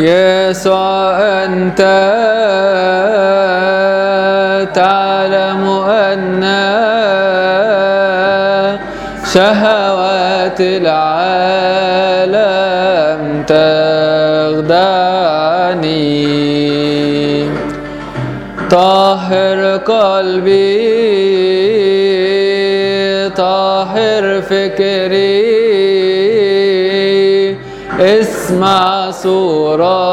يسوع أنت تعلم أن شهوات العالم تخدعني. طهر قلبي طهر فكري اسمع صراخي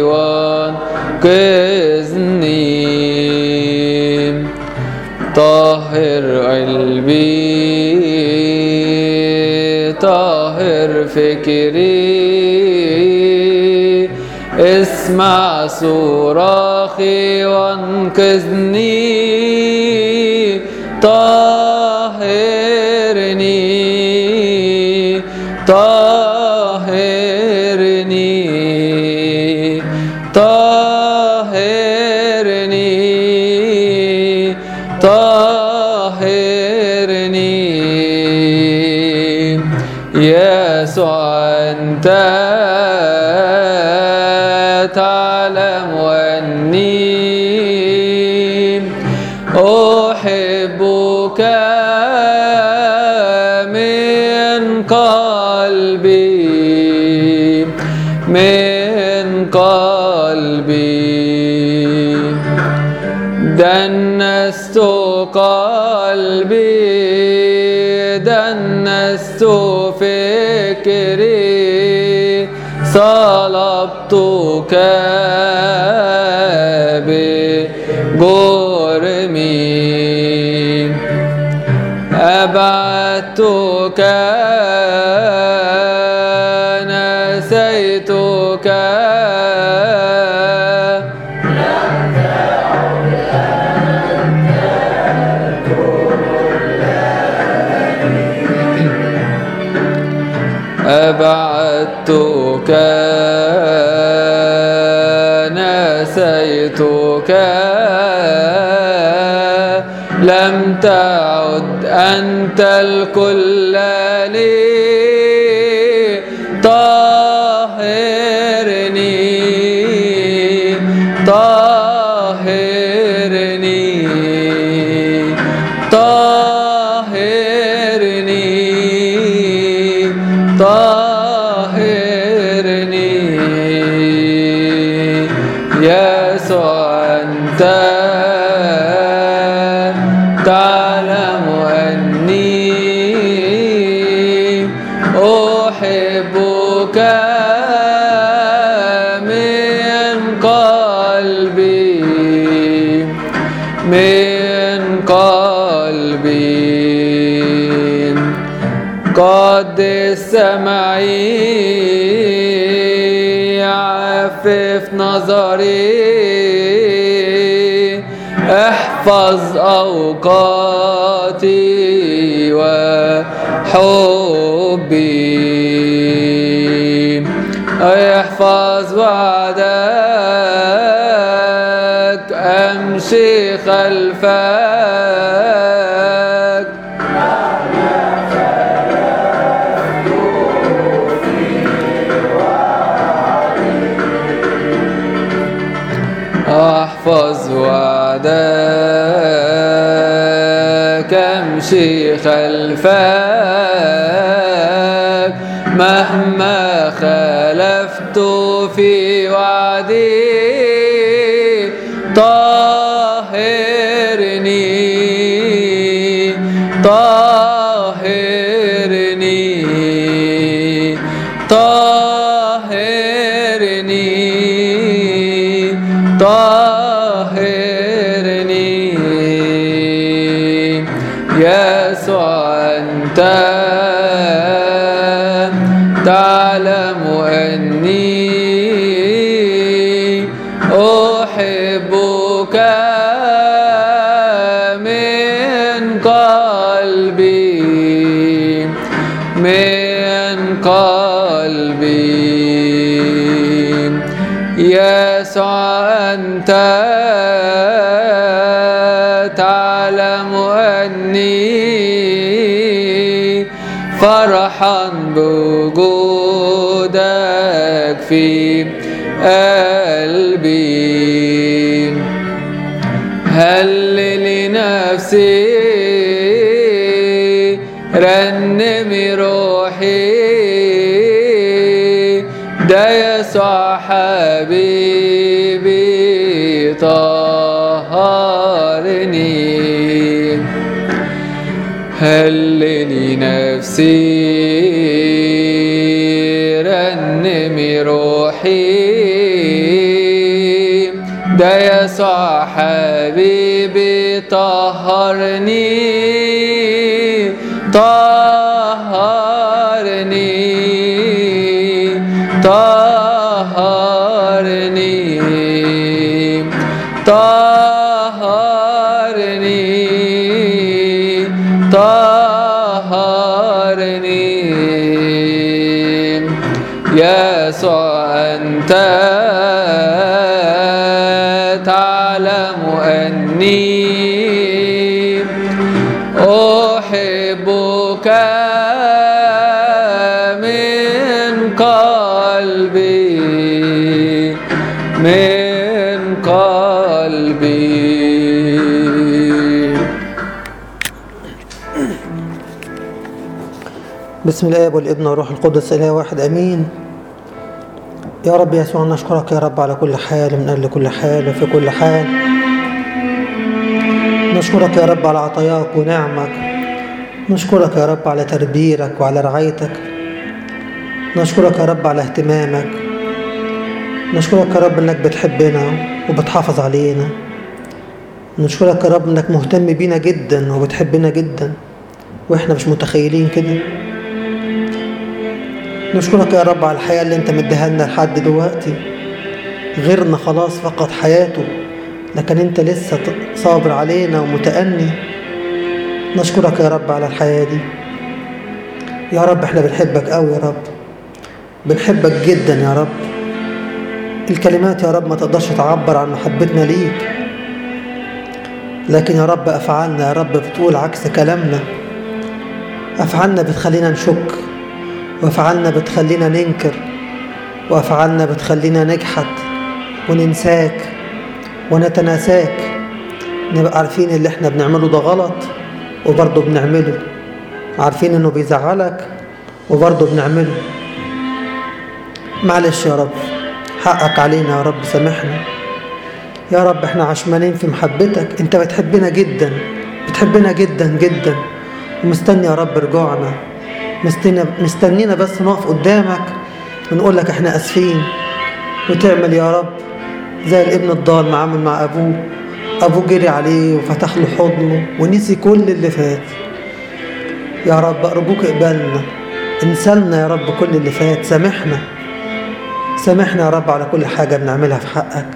وانقذني. طهر قلبي طهر فكري. اسمع صراخي وانقذني. طهرني يسوع أنت تعلم أني أحبك من قلبي من قلبي. دنست قلبي دنست فكري صلبتك بجرمي أبعدتك نسيتك. نسيتك لم تعد أنت الكل لي. تعلم أني أحبك من قلبي من قلبي. قدس سمعي عفف نظري. احفظ أوقاتي وحبي. احفظ وعدك أمشي خلفك. احفظ وعدك امشي خلفك مهما خلفت في وعدي. طهرني من قلبي من قلبي. يسوع أنت تعلم أني فرحا بوجودك في قلبي. هلل نفسي رنم روحي ده يسوع حبيبي طهرني. هلل نفسي رنم روحي يسوع حبيبي طهرني طهرني طهرني طهرني طهرني. يسوع أنت أني أحبك من قلبي من قلبي. بسم الآب والابن والروح القدس إله واحد أمين. يا رب يسوع نشكرك يا رب على كل حال من أجل كل حال وفي كل حال. نشكرك يا رب على عطاياك ونعمك. نشكرك يا رب على تدبيرك وعلى رعايتك. نشكرك يا رب على اهتمامك. نشكرك يا رب إنك بتحبنا وبتحافظ علينا. نشكرك يا رب إنك مهتم بينا جدا وبتحبنا جدا. وإحنا مش متخيلين كده. نشكرك يا رب على الحياة اللي أنت مديها لنا لحد دلوقتي. غيرنا خلاص فقد حياته. لكن انت لسه صابر علينا ومتأني. نشكرك يا رب على الحياة دي. يا رب إحنا بنحبك قوي يا رب. بنحبك جدا يا رب. الكلمات يا رب ما تقدرش تعبر عن محبتنا ليك. لكن يا رب أفعالنا يا رب بتقول عكس كلامنا. أفعالنا بتخلينا نشك. وأفعالنا بتخلينا ننكر. وأفعالنا بتخلينا نجحد وننساك. ونتناساك. نبقى عارفين اللي إحنا بنعمله ده غلط وبرضه بنعمله. عارفين إنه بيزعلك وبرضه بنعمله. معلش يا رب حقك علينا يا رب سامحنا. يا رب إحنا عشمانين في محبتك. انت بتحبنا جدا بتحبنا جدا جدا. ومستني يا رب رجوعنا. مستني مستنينا بس نقف قدامك ونقول لك إحنا آسفين. وتعمل يا رب زي الابن الضال ما مع أبوه. أبوه جري عليه وفتح له حضنه ونسي كل اللي فات. يا رب أرجوك اقبلنا. انسلنا يا رب كل اللي فات. سامحنا. سامحنا يا رب على كل حاجة بنعملها في حقك.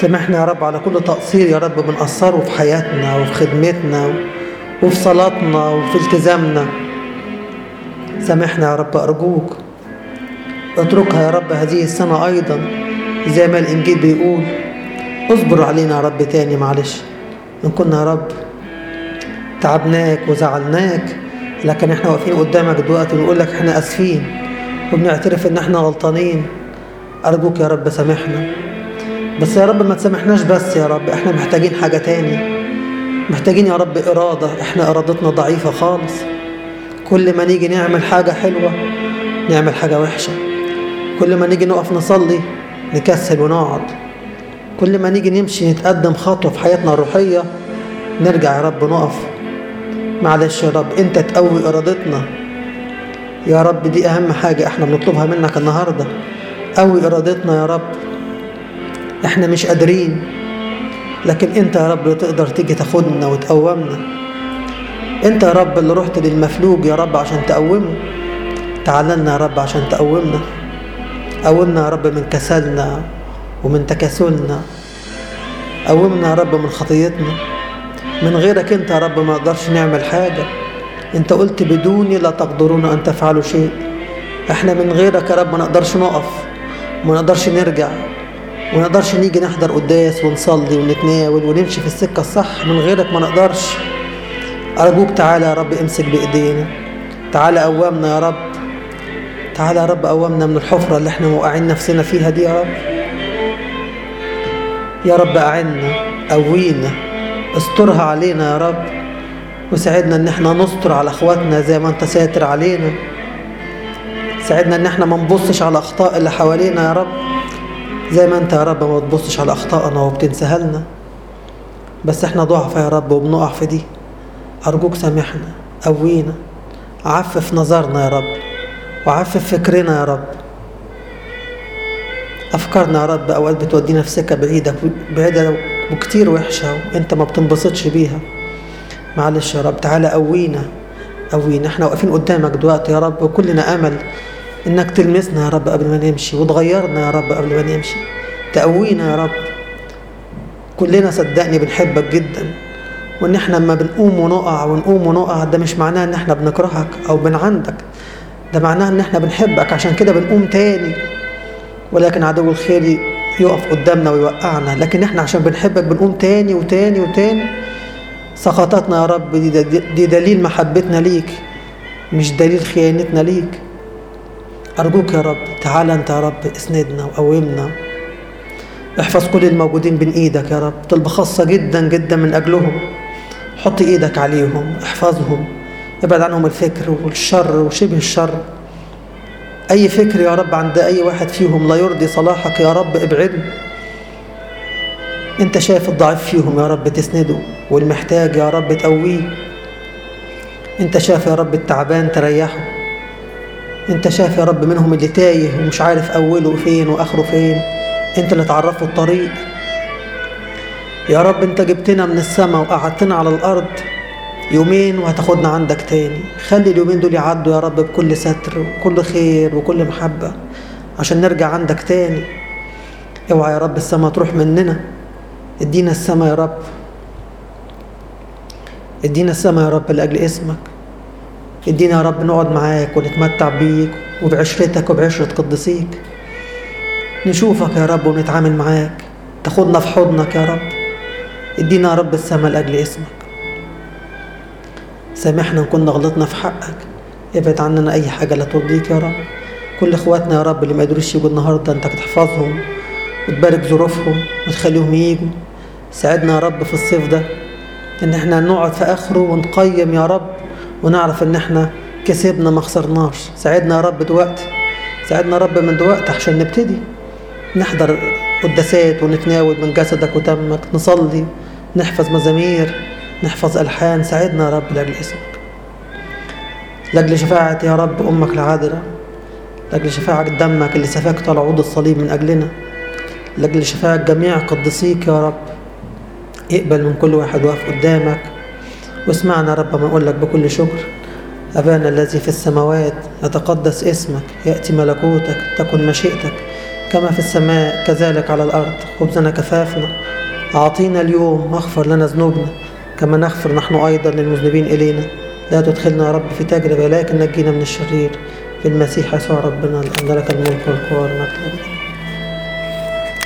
سامحنا يا رب على كل تقصير يا رب بنقصره في حياتنا وفي خدمتنا وفي صلاتنا وفي التزامنا. سامحنا يا رب أرجوك. اتركها يا رب هذه السنة أيضا. زي ما الإنجيل بيقول اصبر علينا يا رب تاني معلش. إن كنا يا رب تعبناك وزعلناك لكن إحنا واقفين قدامك دلوقتي ونقول لك إحنا آسفين وبنعترف إن إحنا غلطانين. أرجوك يا رب سامحنا. بس يا رب ما تسامحناش بس يا رب إحنا محتاجين حاجة تاني. محتاجين يا رب إرادة إحنا إرادتنا ضعيفة خالص. كل ما نيجي نعمل حاجة حلوة نعمل حاجة وحشة. كل ما نيجي نقف نصلي نكسل ونقعد. كل ما نيجي نمشي نتقدم خطوة في حياتنا الروحية نرجع يا رب نقف. معلش يا رب انت تقوي ارادتنا. يا رب دي اهم حاجة إحنا بنطلبها منك النهاردة. قوي ارادتنا يا رب. إحنا مش قادرين لكن انت يا رب اللي تقدر تيجي تاخدنا وتقومنا. انت يا رب اللي رحت للمفلوج يا رب عشان تقومه. تعال لنا يا رب عشان تقومنا. قومنا يا رب من كسلنا ومن تكاسلنا. قومنا يا رب من خطيتنا. من غيرك أنت يا رب ما نقدرش نعمل حاجة. أنت قلت بدوني لا تقدرون أن تفعلوا شيء. إحنا من غيرك يا رب ما نقدرش نقف. ما نقدرش نرجع. وما نقدرش نيجي نحضر قداس ونصلي ونتناول ونمشي في السكة الصح. من غيرك ما نقدرش. أرجوك تعالى يا رب امسك بإيدينا. تعالى قوامنا يا رب. تعالى يا رب قومنا من الحفرة اللي إحنا موقعين نفسنا فيها دي يا رب. يا رب أعنا قوينا استرها علينا يا رب. وساعدنا إن إحنا نستر على أخواتنا زي ما أنت ساتر علينا. ساعدنا إن إحنا ما نبصش على الاخطاء اللي حوالينا يا رب. زي ما أنت يا رب ما تبصش على اخطائنا وبتنساها لنا. بس إحنا ضعفة يا رب وبنقع في دي. أرجوك سامحنا قوينا عفف نظرنا يا رب. وعفف فكرنا يا رب. أفكارنا يا رب أوقات بتودينا في سكه بعيدة بعيدة وكتير وحشة وأنت ما بتنبسطش بيها. معلش يا رب تعالى قوينا قوينا. إحنا واقفين قدامك دلوقتي يا رب وكلنا أمل إنك تلمسنا يا رب قبل ما نمشي وتغيرنا يا رب قبل ما نمشي. تقوينا يا رب. كلنا صدقني بنحبك جدا وإن إحنا لما بنقوم ونقع ونقوم ونقع ده مش معناه إن إحنا بنكرهك أو بنعندك ده معناه إن إحنا بنحبك عشان كده بنقوم تاني. ولكن عدو الخير يقف قدامنا ويوقعنا. لكن إحنا عشان بنحبك بنقوم تاني وتاني وتاني. سقطاتنا يا رب دي, دي دليل محبتنا ليك مش دليل خيانتنا ليك. أرجوك يا رب تعالى أنت يا رب اسندنا وقومنا. احفظ كل الموجودين بين إيدك يا رب. طلبة خاصة جدا جدا من أجلهم. حط إيدك عليهم احفظهم. ابعد عنهم الفكر والشر وشبه الشر. أي فكر يا رب عند أي واحد فيهم لا يرضي صلاحك يا رب ابعده. أنت شايف الضعيف فيهم يا رب تسنده والمحتاج يا رب تقويه. أنت شايف يا رب التعبان تريحه. أنت شايف يا رب منهم اللي تايه ومش عارف أوله فين وآخره فين. أنت اللي تعرفه الطريق. يا رب أنت جبتنا من السماء وقعدتنا على الأرض. يومين وهتاخدنا عندك تاني. خلي اليومين دول يعدوا يا رب بكل ستر وكل خير وكل محبة عشان نرجع عندك تاني. اوعى يا رب السما تروح مننا. ادينا السما يا رب. ادينا السما يا رب لأجل اسمك. ادينا يا رب نقعد معاك ونتمتع بيك وبعشرتك وبعشرة قدسيك. نشوفك يا رب ونتعامل معاك. تاخدنا في حضنك يا رب. ادينا يا رب السما لأجل اسمك. سامحنا ان كنا غلطنا في حقك. ابعد عننا أي حاجة لا ترضيك يا رب. كل إخواتنا يا رب اللي ما قدروش يجوا النهارده أنت تحفظهم وتبارك ظروفهم وتخليهم يجوا. ساعدنا يا رب في الصيف ده إن إحنا نقعد في آخره ونقيم يا رب ونعرف إن إحنا كسبنا ما خسرناش. ساعدنا يا رب دلوقتي. ساعدنا يا رب من دلوقتي عشان نبتدي. نحضر قداسات ونتناول من جسدك ودمك نصلي نحفظ مزامير. نحفظ ألحان ساعدنا يا رب لأجل اسمك. لأجل شفاعة يا رب أمك العذراء لأجل شفاعة دمك اللي سفكت على عود الصليب من أجلنا. لأجل شفاعة جميع قدسيك يا رب. اقبل من كل واحد واقف قدامك. واسمعنا يا رب ما نقول لك بكل شكر. أبانا الذي في السماوات يتقدس اسمك يأتي ملكوتك تكن مشيئتك. كما في السماء كذلك على الأرض. خبزنا كفافنا. أعطينا اليوم واغفر لنا ذنوبنا. كما نغفر نحن أيضا للمذنبين إلينا. لا تدخلنا يا رب في تجربة لكن نجينا من الشرير. في المسيح يسوع ربنا لأن لك الملك والقوة والمجد